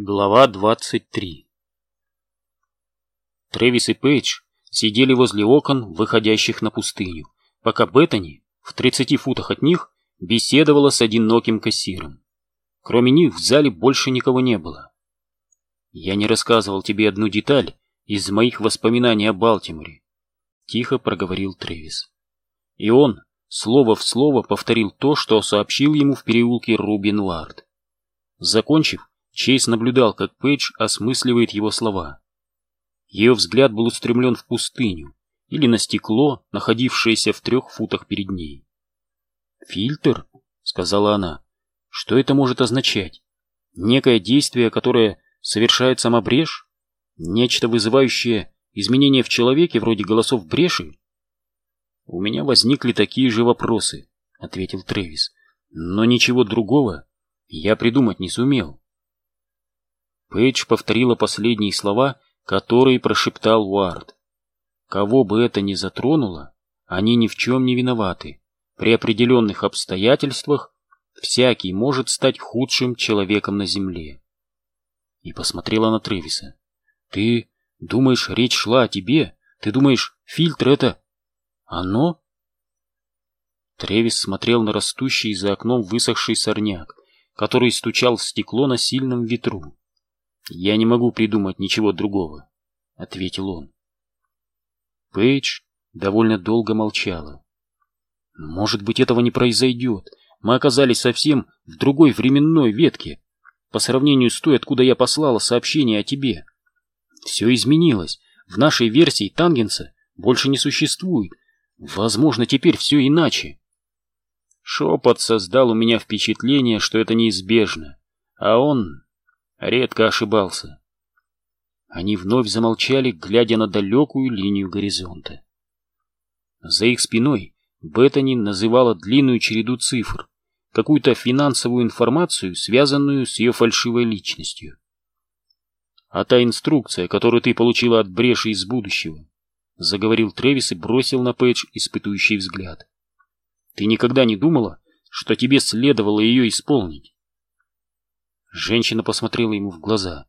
Глава 23 Трэвис и Пейдж сидели возле окон, выходящих на пустыню, пока Беттани, в 30 футах от них, беседовала с одиноким кассиром. Кроме них в зале больше никого не было. «Я не рассказывал тебе одну деталь из моих воспоминаний о Балтиморе», — тихо проговорил Трэвис. И он, слово в слово, повторил то, что сообщил ему в переулке Рубин Уард. Закончив, Чейз наблюдал, как Пейдж осмысливает его слова. Ее взгляд был устремлен в пустыню или на стекло, находившееся в трех футах перед ней. «Фильтр?» — сказала она. «Что это может означать? Некое действие, которое совершает сама брешь? Нечто вызывающее изменения в человеке, вроде голосов бреши?» «У меня возникли такие же вопросы», — ответил Трэвис. «Но ничего другого я придумать не сумел». Пейдж повторила последние слова, которые прошептал Уард. Кого бы это ни затронуло, они ни в чем не виноваты. При определенных обстоятельствах всякий может стать худшим человеком на земле. И посмотрела на Тревиса. Ты думаешь, речь шла о тебе? Ты думаешь, фильтр это... Оно? Тревис смотрел на растущий за окном высохший сорняк, который стучал в стекло на сильном ветру. «Я не могу придумать ничего другого», — ответил он. Пейдж довольно долго молчала. «Может быть, этого не произойдет. Мы оказались совсем в другой временной ветке, по сравнению с той, откуда я послала сообщение о тебе. Все изменилось. В нашей версии Тангенса больше не существует. Возможно, теперь все иначе». Шепот создал у меня впечатление, что это неизбежно, а он редко ошибался. Они вновь замолчали, глядя на далекую линию горизонта. За их спиной Беттани называла длинную череду цифр, какую-то финансовую информацию, связанную с ее фальшивой личностью. «А та инструкция, которую ты получила от бреши из будущего», — заговорил Тревис и бросил на Пейдж испытующий взгляд. «Ты никогда не думала, что тебе следовало ее исполнить?» Женщина посмотрела ему в глаза.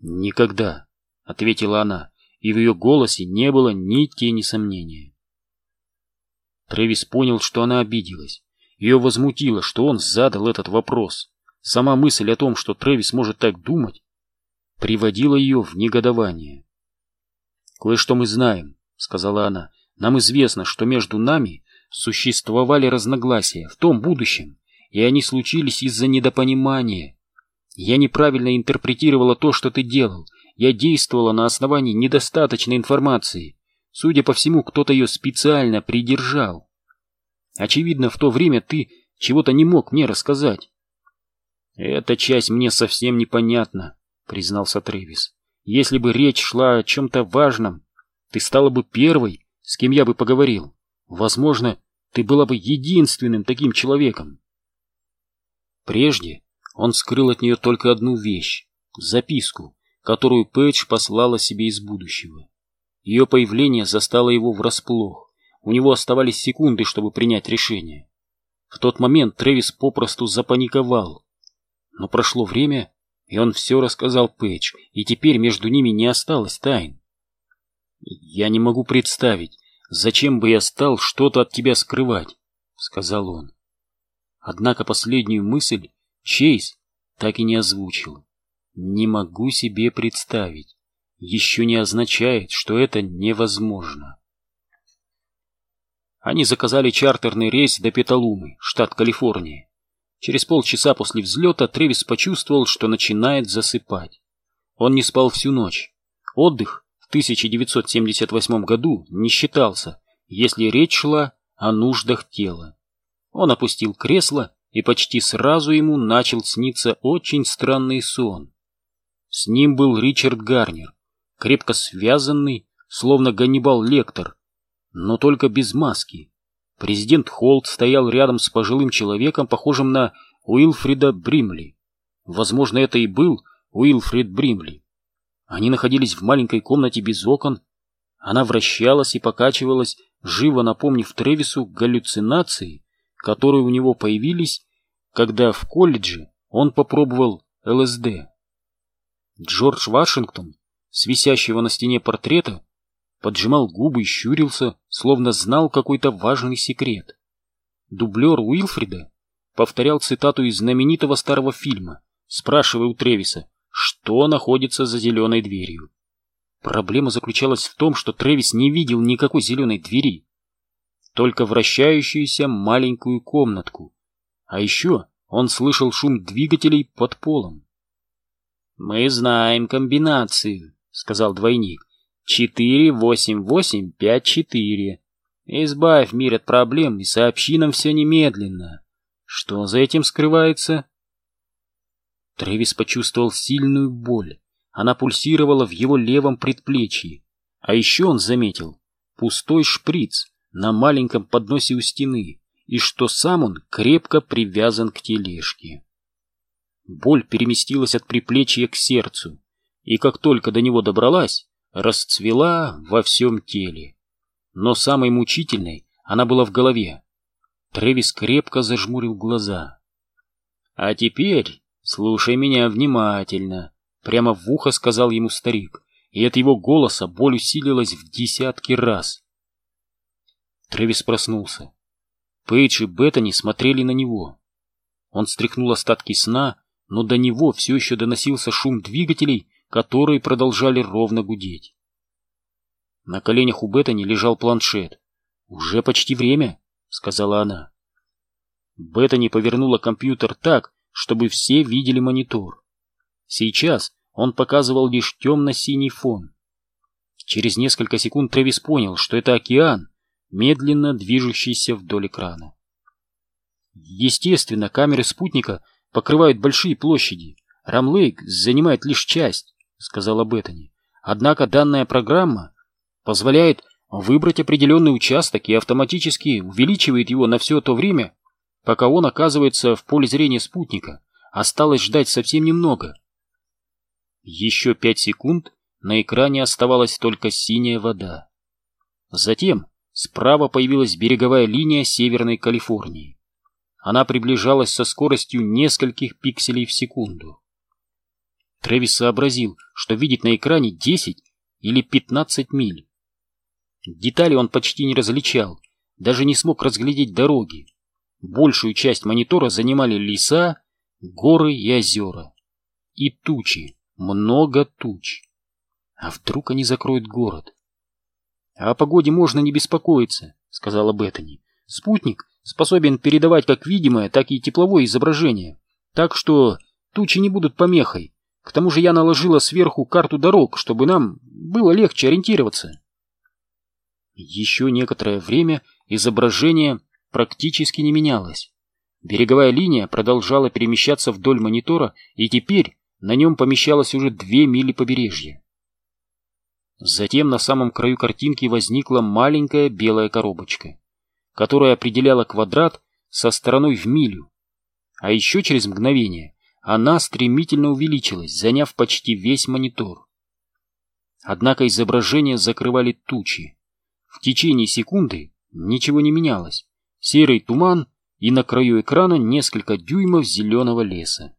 «Никогда», — ответила она, и в ее голосе не было ни тени сомнения. Трэвис понял, что она обиделась. Ее возмутило, что он задал этот вопрос. Сама мысль о том, что Трэвис может так думать, приводила ее в негодование. «Кое-что мы знаем», — сказала она. «Нам известно, что между нами существовали разногласия в том будущем, и они случились из-за недопонимания, я неправильно интерпретировала то, что ты делал. Я действовала на основании недостаточной информации. Судя по всему, кто-то ее специально придержал. Очевидно, в то время ты чего-то не мог мне рассказать. Эта часть мне совсем непонятна, признался Трэвис. Если бы речь шла о чем-то важном, ты стала бы первой, с кем я бы поговорил. Возможно, ты была бы единственным таким человеком. Прежде он скрыл от нее только одну вещь — записку, которую Пэтч послала себе из будущего. Ее появление застало его врасплох. У него оставались секунды, чтобы принять решение. В тот момент Трэвис попросту запаниковал. Но прошло время, и он все рассказал Пэтч, и теперь между ними не осталось тайн. «Я не могу представить, зачем бы я стал что-то от тебя скрывать», — сказал он. Однако последнюю мысль Чейз так и не озвучил. Не могу себе представить. Еще не означает, что это невозможно. Они заказали чартерный рейс до Петалумы, штат Калифорния. Через полчаса после взлета Тревис почувствовал, что начинает засыпать. Он не спал всю ночь. Отдых в 1978 году не считался, если речь шла о нуждах тела. Он опустил кресло и почти сразу ему начал сниться очень странный сон. С ним был Ричард Гарнер, крепко связанный, словно Ганнибал Лектор, но только без маски. Президент Холт стоял рядом с пожилым человеком, похожим на Уилфрида Бримли. Возможно, это и был Уилфрид Бримли. Они находились в маленькой комнате без окон. Она вращалась и покачивалась, живо напомнив Тревису галлюцинации, которые у него появились, когда в колледже он попробовал ЛСД. Джордж Вашингтон, с висящего на стене портрета, поджимал губы и щурился, словно знал какой-то важный секрет. Дублер Уилфрида повторял цитату из знаменитого старого фильма, спрашивая у Тревиса, что находится за зеленой дверью. Проблема заключалась в том, что Тревис не видел никакой зеленой двери, только вращающуюся маленькую комнатку. А еще он слышал шум двигателей под полом. «Мы знаем комбинацию», — сказал двойник. «Четыре, восемь, восемь, пять, четыре. Избавь мир от проблем и сообщи нам все немедленно. Что за этим скрывается?» Трэвис почувствовал сильную боль. Она пульсировала в его левом предплечье. А еще он заметил пустой шприц на маленьком подносе у стены, и что сам он крепко привязан к тележке. Боль переместилась от приплечья к сердцу, и как только до него добралась, расцвела во всем теле. Но самой мучительной она была в голове. Трэвис крепко зажмурил глаза. «А теперь слушай меня внимательно», Прямо в ухо сказал ему старик, и от его голоса боль усилилась в десятки раз. Трэвис проснулся. Пейдж и Беттани смотрели на него. Он стряхнул остатки сна, но до него все еще доносился шум двигателей, которые продолжали ровно гудеть. На коленях у Беттани лежал планшет. «Уже почти время», — сказала она. Беттани повернула компьютер так, чтобы все видели монитор. Сейчас он показывал лишь темно-синий фон. Через несколько секунд Трэвис понял, что это океан, медленно движущийся вдоль экрана. Естественно, камеры спутника покрывают большие площади. Рамлейк занимает лишь часть, сказала Беттани. Однако данная программа позволяет выбрать определенный участок и автоматически увеличивает его на все то время, пока он оказывается в поле зрения спутника. Осталось ждать совсем немного. Еще пять секунд на экране оставалась только синяя вода. Затем справа появилась береговая линия Северной Калифорнии. Она приближалась со скоростью нескольких пикселей в секунду. Трэвис сообразил, что видит на экране 10 или 15 миль. Детали он почти не различал, даже не смог разглядеть дороги. Большую часть монитора занимали леса, горы и озера. И тучи. Много туч. А вдруг они закроют город? О погоде можно не беспокоиться, сказала Беттани. Спутник способен передавать как видимое, так и тепловое изображение. Так что тучи не будут помехой. К тому же я наложила сверху карту дорог, чтобы нам было легче ориентироваться. Еще некоторое время изображение практически не менялось. Береговая линия продолжала перемещаться вдоль монитора, и теперь на нем помещалось уже две мили побережья. Затем на самом краю картинки возникла маленькая белая коробочка, которая определяла квадрат со стороной в милю. А еще через мгновение она стремительно увеличилась, заняв почти весь монитор. Однако изображение закрывали тучи. В течение секунды ничего не менялось. Серый туман и на краю экрана несколько дюймов зеленого леса.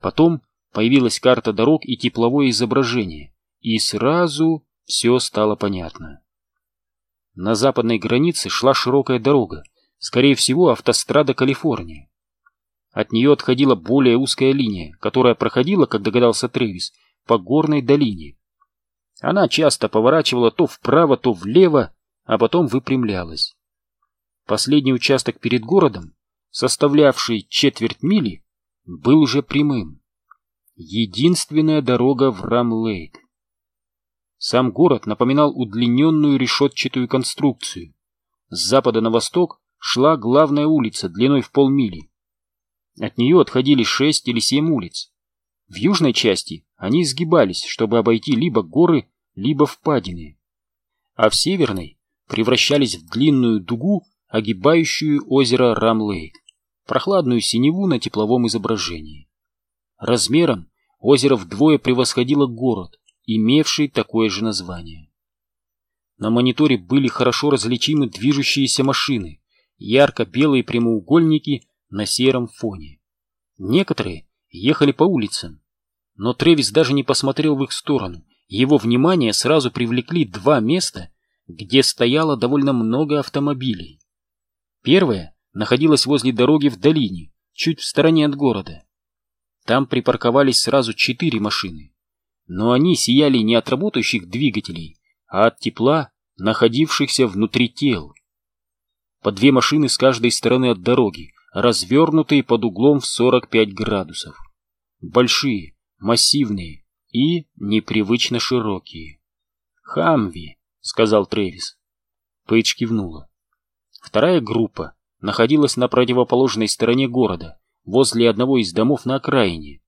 Потом появилась карта дорог и тепловое изображение, и сразу все стало понятно. На западной границе шла широкая дорога, скорее всего, автострада Калифорния. От нее отходила более узкая линия, которая проходила, как догадался Трэвис, по горной долине. Она часто поворачивала то вправо, то влево, а потом выпрямлялась. Последний участок перед городом, составлявший четверть мили, был уже прямым. Единственная дорога в Рамлейк. Сам город напоминал удлиненную решетчатую конструкцию. С запада на восток шла главная улица длиной в полмили. От нее отходили шесть или семь улиц. В южной части они изгибались, чтобы обойти либо горы, либо впадины. А в северной превращались в длинную дугу, огибающую озеро Рамлейк прохладную синеву на тепловом изображении. Размером озеро вдвое превосходило город, имевший такое же название. На мониторе были хорошо различимы движущиеся машины, ярко-белые прямоугольники на сером фоне. Некоторые ехали по улицам. но Тревис даже не посмотрел в их сторону. Его внимание сразу привлекли два места, где стояло довольно много автомобилей. Первое находилось возле дороги в долине, чуть в стороне от города. Там припарковались сразу четыре машины, но они сияли не от работающих двигателей, а от тепла, находившихся внутри тел. По две машины с каждой стороны от дороги, развернутые под углом в 45 градусов. Большие, массивные и непривычно широкие. «Хамви», — сказал Трэвис. Пейдж кивнула. Вторая группа находилась на противоположной стороне города, возле одного из домов на окраине.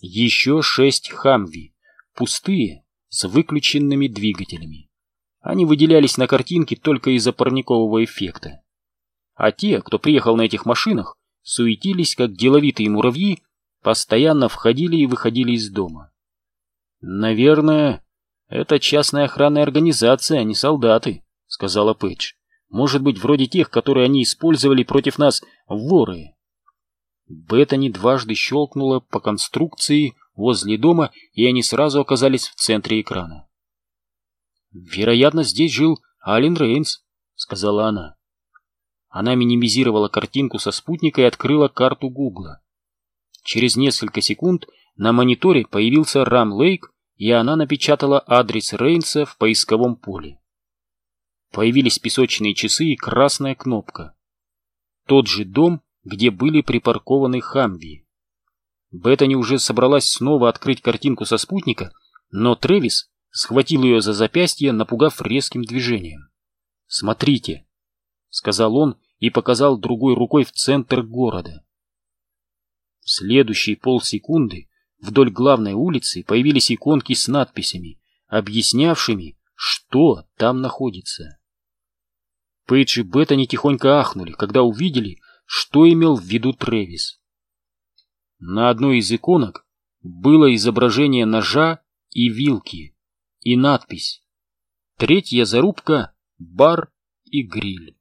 Еще шесть «Хамви», пустые, с выключенными двигателями. Они выделялись на картинке только из-за парникового эффекта. А те, кто приехал на этих машинах, суетились, как деловитые муравьи, постоянно входили и выходили из дома. «Наверное, это частная охранная организация, а не солдаты», — сказала Пэтч. «Может быть, вроде тех, которые они использовали против нас воры». Беттани дважды щелкнула по конструкции возле дома, и они сразу оказались в центре экрана. «Вероятно, здесь жил Ален Рейнс», — сказала она. Она минимизировала картинку со спутника и открыла карту Гугла. Через несколько секунд на мониторе появился Рам Лейк, и она напечатала адрес Рейнса в поисковом поле. Появились песочные часы и красная кнопка. Тот же дом, где были припаркованы Хамви. Беттани уже собралась снова открыть картинку со спутника, но Тревис схватил ее за запястье, напугав резким движением. «Смотрите!» — сказал он и показал другой рукой в центр города. В следующие полсекунды вдоль главной улицы появились иконки с надписями, объяснявшими, что там находится. Пейдж и Беттани тихонько ахнули, когда увидели, что имел в виду Трэвис. На одной из иконок было изображение ножа и вилки и надпись «Третья зарубка, бар и гриль».